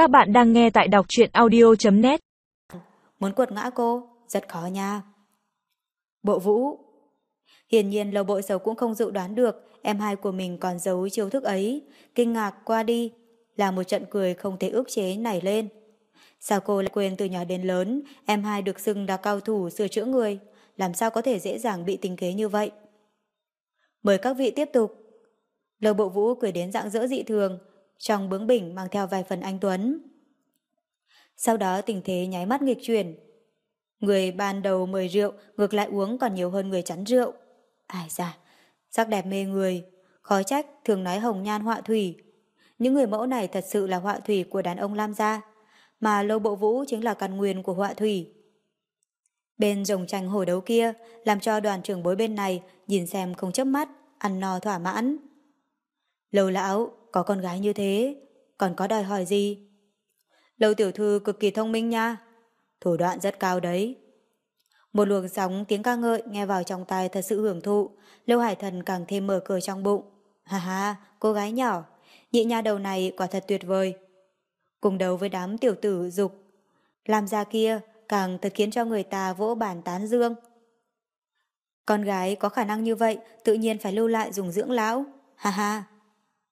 Các bạn đang nghe tại đọc truyện audio.net Muốn quật ngã cô, rất khó nha. Bộ vũ Hiển nhiên lầu bộ sầu cũng không dự đoán được em hai của mình còn giấu chiêu thức ấy. Kinh ngạc qua đi, là một trận cười không thể ước chế nảy lên. Sao cô lại quên từ nhỏ đến lớn, em hai được xưng là cao thủ sửa chữa người, làm sao có thể dễ dàng bị tình kế như vậy? Mời các vị tiếp tục. Lầu bộ vũ cười đến dạng dỡ dị thường, trong bướng bỉnh mang theo vài phần anh Tuấn. Sau đó tình thế nháy mắt nghịch chuyển. Người ban đầu mời rượu, ngược lại uống còn nhiều hơn người chắn rượu. Ai da, sắc đẹp mê người, khó trách thường nói hồng nhan họa thủy. Những người mẫu này thật sự là họa thủy của đàn ông Lam gia, mà lâu bộ vũ chính là căn nguyên của họa thủy. Bên rồng tranh hồi đấu kia, làm cho đoàn trưởng bối bên này nhìn xem không chớp mắt, ăn no thỏa mãn. Lâu lão, có con gái như thế, còn có đòi hỏi gì? Lâu tiểu thư cực kỳ thông minh nha, thủ đoạn rất cao đấy. Một luồng sóng tiếng ca ngợi nghe vào trong tai thật sự hưởng thụ, Lưu Hải Thần càng thêm mở cười trong bụng. Ha ha, cô gái nhỏ, nhị nha đầu này quả thật tuyệt vời. Cùng đấu với đám tiểu tử dục, làm ra kia càng thật khiến cho người ta vỗ bản tán dương. Con gái có khả năng như vậy tự nhiên phải lưu lại dùng dưỡng lão. Ha ha.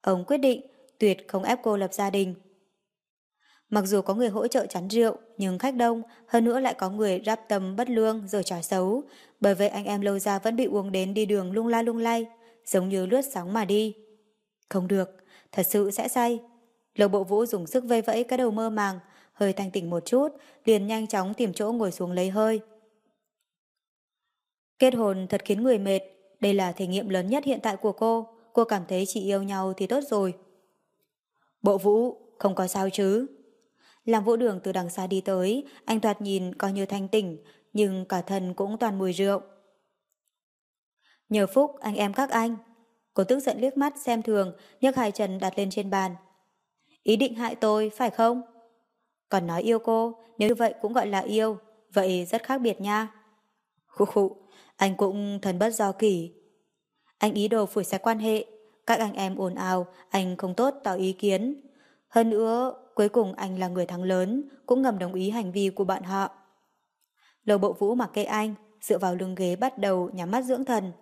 Ông quyết định tuyệt không ép cô lập gia đình. Mặc dù có người hỗ trợ chắn rượu, nhưng khách đông, hơn nữa lại có người ráp tâm bất lương rồi trò xấu. Bởi vậy anh em lâu ra vẫn bị uống đến đi đường lung la lung lay, giống như lướt sóng mà đi. Không được, thật sự sẽ say. Lầu bộ vũ dùng sức vây vẫy cái đầu mơ màng, hơi thanh tỉnh một chút, liền nhanh chóng tìm chỗ ngồi xuống lấy hơi. Kết hôn thật khiến người mệt, đây là thể nghiệm lớn nhất hiện tại của cô, cô cảm thấy chị yêu nhau thì tốt rồi. Bộ vũ, không có sao chứ. Làm vũ đường từ đằng xa đi tới, anh thoạt nhìn coi như thanh tỉnh, nhưng cả thân cũng toàn mùi rượu. Nhờ phúc anh em các anh. Cô tức giận liếc mắt xem thường, nhấc hai chân đặt lên trên bàn. Ý định hại tôi, phải không? Còn nói yêu cô, nếu như vậy cũng gọi là yêu, vậy rất khác biệt nha. Khụ khụ, anh cũng thần bất do kỷ. Anh ý đồ phủi sạch quan hệ, các anh em ồn ào, anh không tốt tỏ ý kiến. Hơn nữa, cuối cùng anh là người thắng lớn, cũng ngầm đồng ý hành vi của bạn họ. Lầu bộ vũ mặc kệ anh, dựa vào lưng ghế bắt đầu nhắm mắt dưỡng thần.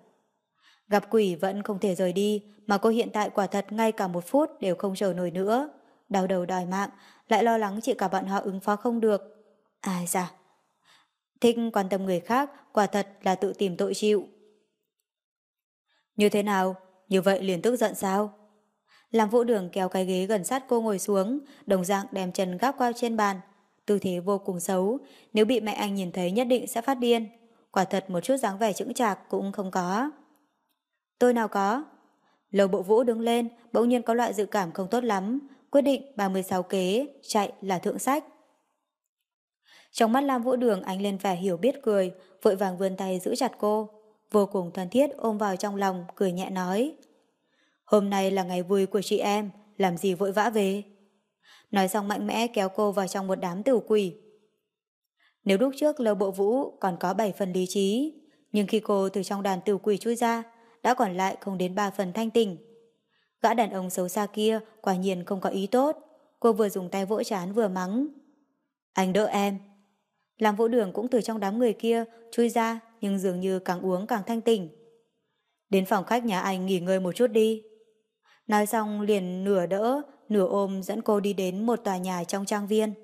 Gặp quỷ vẫn không thể rời đi, mà cô hiện tại quả thật ngay cả một phút đều không chờ nổi nữa. Đau đầu đòi mạng, lại lo lắng chỉ cả bọn họ ứng phó không được. Ai dạ. thích quan tâm người khác, quả thật là tự tìm tội chịu. Như thế nào? Như vậy liền tức giận sao? Làm vũ đường kéo cái ghế gần sát cô ngồi xuống, đồng dạng đem chân gác qua trên bàn. Tư thế vô cùng xấu, nếu bị mẹ anh nhìn thấy nhất định sẽ phát điên. Quả thật một chút dáng vẻ chững chạc cũng không có. Tôi nào có? Lầu bộ vũ đứng lên, bỗng nhiên có loại dự cảm không tốt lắm, quyết định 36 kế, chạy là thượng sách. Trong mắt Lam Vũ Đường anh lên vẻ hiểu biết cười, vội vàng vươn tay giữ chặt cô, vô cùng thân thiết ôm vào trong lòng, cười nhẹ nói. Hôm nay là ngày vui của chị em, làm gì vội vã về? Nói xong mạnh mẽ kéo cô vào trong một đám tử quỷ. Nếu lúc trước lâu bộ vũ còn có 7 phần lý trí, nhưng khi cô từ trong đàn tử quỷ chui ra, đã còn lại không đến 3 phần thanh tỉnh. Gã đàn ông xấu xa kia quả nhiên không có ý tốt, cô vừa dùng tay vỗ chán vừa mắng. Anh đỡ em. Làm vũ đường cũng từ trong đám người kia chui ra nhưng dường như càng uống càng thanh tỉnh. Đến phòng khách nhà anh nghỉ ngơi một chút đi. Nói xong liền nửa đỡ, nửa ôm dẫn cô đi đến một tòa nhà trong trang viên.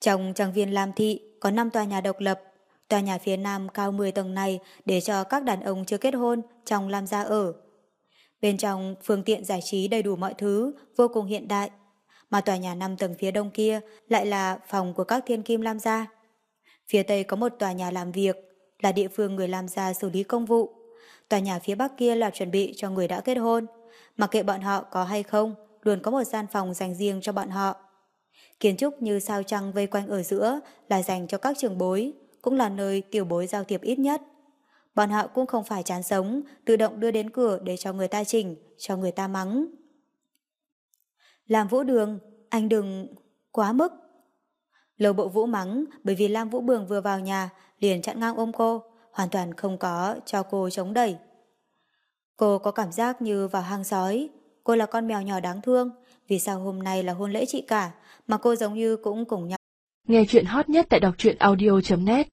Trong trang viên Lam Thị có 5 tòa nhà độc lập. Tòa nhà phía nam cao 10 tầng này để cho các đàn ông chưa kết hôn trong Lam gia ở. Bên trong phương tiện giải trí đầy đủ mọi thứ, vô cùng hiện đại. Mà tòa nhà 5 tầng phía đông kia lại là phòng của các thiên kim Lam gia. Phía tây có một tòa nhà làm việc, là địa phương người làm ra xử lý công vụ. Tòa nhà phía bắc kia là chuẩn bị cho người đã kết hôn. Mặc kệ bọn họ có hay không, luôn có một gian phòng dành riêng cho bọn họ. Kiến trúc như sao trăng vây quanh ở giữa là dành cho các trường bối, cũng là nơi tiểu bối giao thiệp ít nhất. Bọn họ cũng không phải chán sống, tự động đưa đến cửa để cho người ta chỉnh, cho người ta mắng. Làm vũ đường, anh đừng... quá mức. Lầu bộ vũ mắng bởi vì Lam Vũ Bường vừa vào nhà liền chặn ngang ôm cô, hoàn toàn không có cho cô chống đẩy. Cô có cảm giác như vào hang sói, cô là con mèo nhỏ đáng thương. Vì sao hôm nay là hôn lễ chị cả, mà cô giống như cũng cùng nhau. Nghe chuyện hot nhất tại đọc truyện audio.net